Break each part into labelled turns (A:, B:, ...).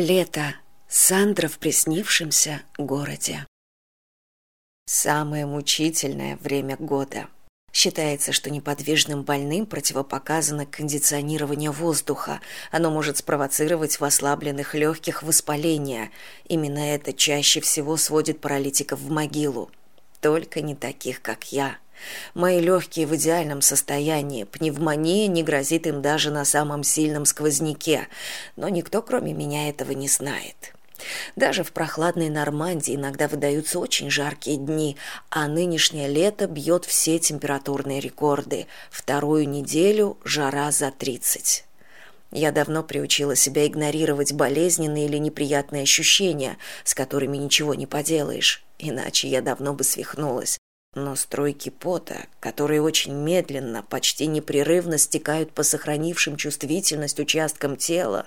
A: Лето. Сандра в приснившемся городе. Самое мучительное время года. Считается, что неподвижным больным противопоказано кондиционирование воздуха. Оно может спровоцировать в ослабленных легких воспаление. Именно это чаще всего сводит паралитиков в могилу. Только не таких, как я. Мои легкие в идеальном состоянии, пневмония не грозит им даже на самом сильном сквозняке, но никто, кроме меня, этого не знает. Даже в прохладной Нормандии иногда выдаются очень жаркие дни, а нынешнее лето бьет все температурные рекорды. Вторую неделю жара за тридцать. Я давно приучила себя игнорировать болезненные или неприятные ощущения, с которыми ничего не поделаешь, иначе я давно бы свихнулась но струйки пота которые очень медленно почти непрерывно стекают по сохранившим чувствительность участкам тела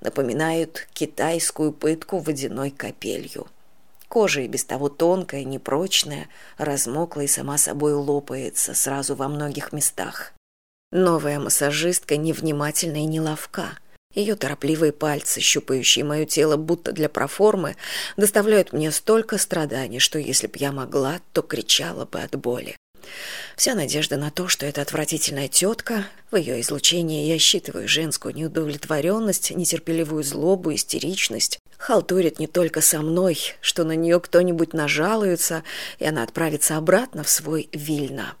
A: напоминают китайскую пытку водяной капелью. Кожа и без того тонкая непрочная размокла и сама собой лопается сразу во многих местах. Новая массажистка невнимательна и неловка ее торопливые пальцы, щупающие мое тело будто для проформы, доставляют мне столько страданий, что если б я могла, то кричала бы от боли. Вся надежда на то, что эта отвратительная тетка, в ее излучении я считываю женскую неудовлетворенность, нетерпеливую злобу, истеричность, халтурит не только со мной, что на нее кто-нибудь нажалуется, и она отправится обратно в свой Вильна.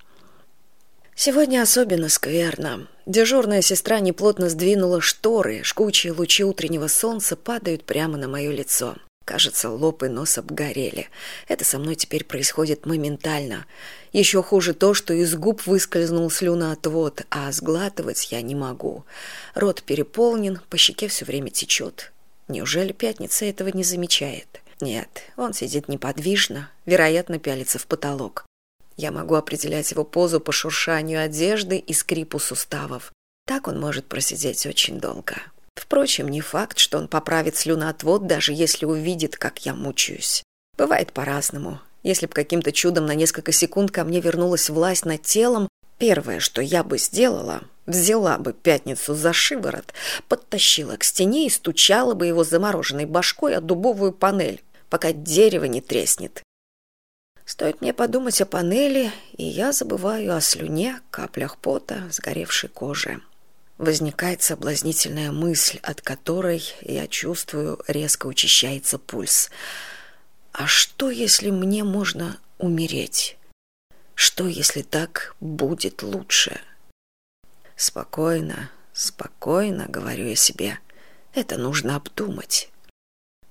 A: Сегодня особенно скверно. Дежурная сестра неплотно сдвинула шторы, жгучие лучи утреннего солнца падают прямо на мое лицо. Кажется, лоб и нос обгорели. Это со мной теперь происходит моментально. Еще хуже то, что из губ выскользнул слюноотвод, а сглатывать я не могу. Рот переполнен, по щеке все время течет. Неужели пятница этого не замечает? Нет, он сидит неподвижно, вероятно, пялится в потолок. Я могу определять его позу по шуршанию одежды и скрипу суставов. Так он может просидеть очень долго. Впрочем, не факт, что он поправит слюноотвод, даже если увидит, как я мучаюсь. Бывает по-разному. Если бы каким-то чудом на несколько секунд ко мне вернулась власть над телом, первое, что я бы сделала, взяла бы пятницу за шиворот, подтащила к стене и стучала бы его замороженной башкой о дубовую панель, пока дерево не треснет. Стоит мне подумать о панели, и я забываю о слюне, каплях пота, сгоревшей коже. Возникает соблазнительная мысль, от которой, я чувствую, резко учащается пульс. А что, если мне можно умереть? Что, если так будет лучше? Спокойно, спокойно, говорю я себе. Это нужно обдумать.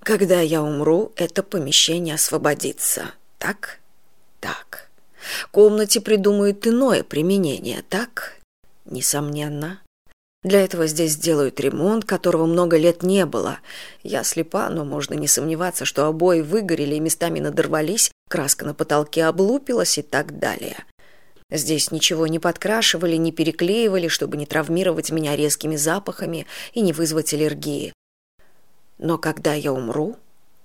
A: Когда я умру, это помещение освободится. Так? Комнате придумают иное применение, так? Несомненно. Для этого здесь сделают ремонт, которого много лет не было. Я слепа, но можно не сомневаться, что обои выгорели и местами надорвались, краска на потолке облупилась и так далее. Здесь ничего не подкрашивали, не переклеивали, чтобы не травмировать меня резкими запахами и не вызвать аллергии. Но когда я умру,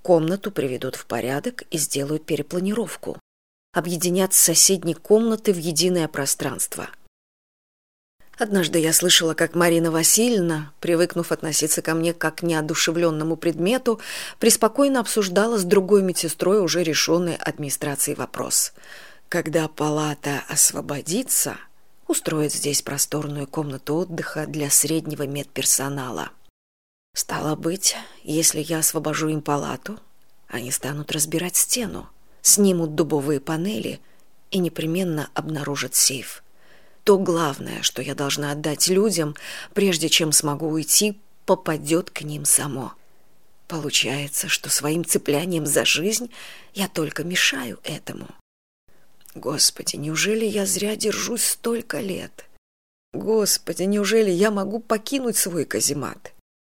A: комнату приведут в порядок и сделают перепланировку объединят соседние комнаты в единое пространство. Однажды я слышала, как Марина Васильевна, привыкнув относиться ко мне как к неодушевленному предмету, преспокойно обсуждала с другой медсестрой уже решенный администрацией вопрос. Когда палата освободится, устроят здесь просторную комнату отдыха для среднего медперсонала. Стало быть, если я освобожу им палату, они станут разбирать стену снимут дубовые панели и непременно обнаружат сейф. То главное, что я должна отдать людям, прежде чем смогу уйти, попадет к ним само. Получается, что своим цеплянием за жизнь я только мешаю этому. Господи, неужели я зря держусь столько лет? Господи, неужели я могу покинуть свой каземат?